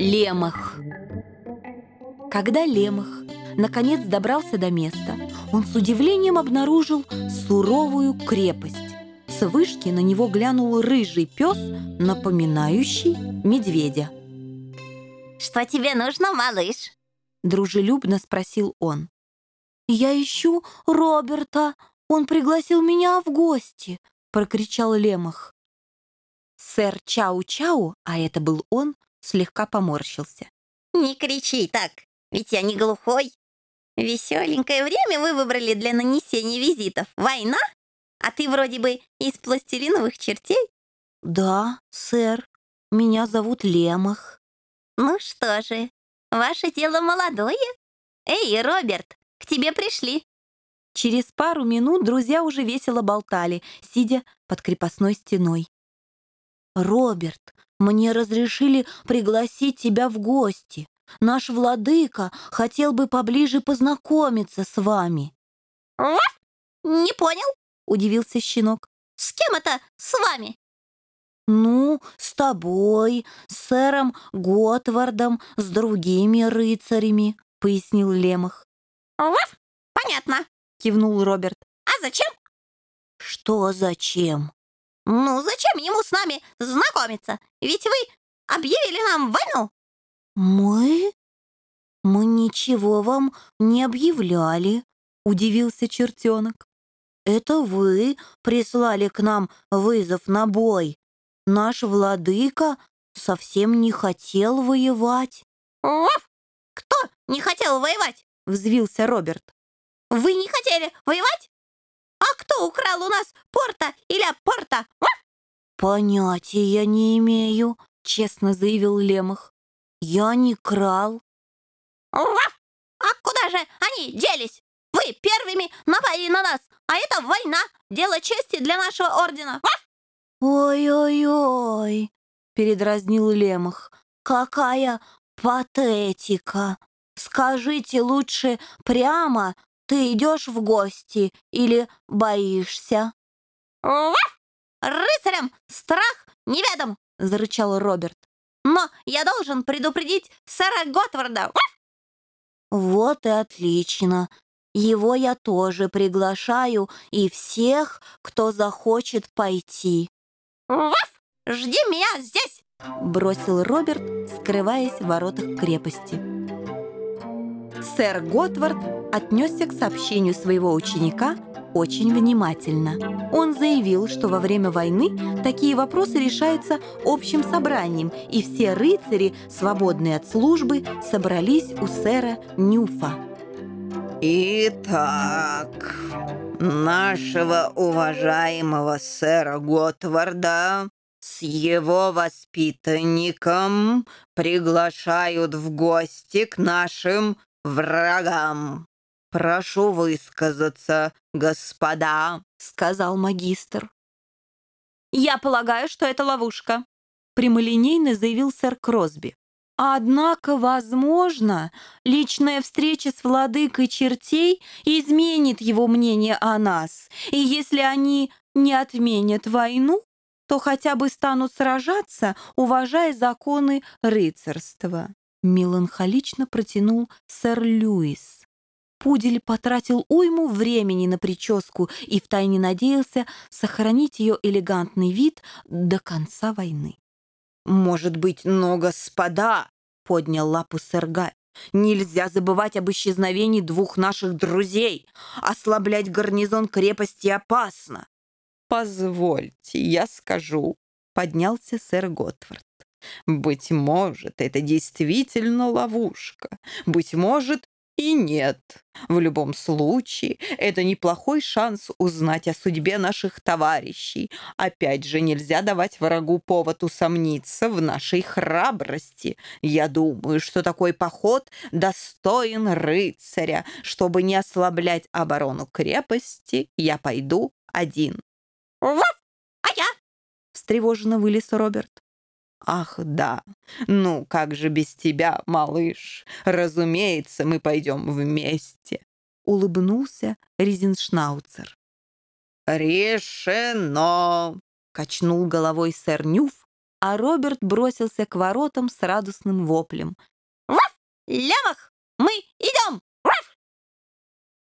Лемах. Когда Лемах наконец добрался до места, он с удивлением обнаружил суровую крепость. С вышки на него глянул рыжий пес, напоминающий медведя. «Что тебе нужно, малыш?» Дружелюбно спросил он. «Я ищу Роберта. Он пригласил меня в гости», — прокричал Лемах. Сэр Чау-Чау, а это был он, слегка поморщился. «Не кричи так, ведь я не глухой. Веселенькое время вы выбрали для нанесения визитов. Война? А ты вроде бы из пластилиновых чертей?» «Да, сэр, меня зовут Лемах». «Ну что же, ваше дело молодое. Эй, Роберт, к тебе пришли». Через пару минут друзья уже весело болтали, сидя под крепостной стеной. «Роберт, мне разрешили пригласить тебя в гости. Наш владыка хотел бы поближе познакомиться с вами». «Уф! Не понял?» — удивился щенок. «С кем это с вами?» «Ну, с тобой, с сэром Готвардом, с другими рыцарями», — пояснил Лемах. «Уф! Понятно», — кивнул Роберт. «А зачем?» «Что зачем?» «Ну, зачем ему с нами знакомиться? Ведь вы объявили нам войну!» «Мы? Мы ничего вам не объявляли», — удивился чертенок. «Это вы прислали к нам вызов на бой. Наш владыка совсем не хотел воевать». «Уф! Кто не хотел воевать?» — взвился Роберт. «Вы не хотели воевать? А кто украл у нас порта или порта?» «Понятия не имею», — честно заявил Лемах. «Я не крал». «Уф! А куда же они делись? Вы первыми напали на нас, а это война, дело чести для нашего ордена. «Ой-ой-ой!» — передразнил Лемах. «Какая патетика! Скажите лучше прямо, ты идешь в гости или боишься?» «Уф! Рыцарям страх неведом!» — зарычал Роберт. «Но я должен предупредить сэра Готварда!» Уф! «Вот и отлично. Его я тоже приглашаю и всех, кто захочет пойти». «Уф! Жди меня здесь!» — бросил Роберт, скрываясь в воротах крепости. Сэр Готвард отнесся к сообщению своего ученика очень внимательно. Он заявил, что во время войны такие вопросы решаются общим собранием, и все рыцари, свободные от службы, собрались у сэра Нюфа. «Итак, нашего уважаемого сэра Готварда с его воспитанником приглашают в гости к нашим врагам. Прошу высказаться, господа», — сказал магистр. «Я полагаю, что это ловушка», — прямолинейно заявил сэр Кросби. Однако, возможно, личная встреча с владыкой чертей изменит его мнение о нас, и если они не отменят войну, то хотя бы станут сражаться, уважая законы рыцарства. Меланхолично протянул сэр Льюис. Пудель потратил уйму времени на прическу и втайне надеялся сохранить ее элегантный вид до конца войны. «Может быть, но, господа!» — поднял лапу сэр Гай. «Нельзя забывать об исчезновении двух наших друзей. Ослаблять гарнизон крепости опасно». «Позвольте, я скажу», — поднялся сэр Готфорд. «Быть может, это действительно ловушка. Быть может, и нет. В любом случае, это неплохой шанс узнать о судьбе наших товарищей. Опять же, нельзя давать врагу повод усомниться в нашей храбрости. Я думаю, что такой поход достоин рыцаря. Чтобы не ослаблять оборону крепости, я пойду один. «Вот, а я?» — встревоженно вылез Роберт. «Ах, да. Ну, как же без тебя, малыш? Разумеется, мы пойдем вместе», — улыбнулся Ризеншнауцер. «Решено!» — качнул головой сэр Нюф, а Роберт бросился к воротам с радостным воплем. Лямах, мы идем!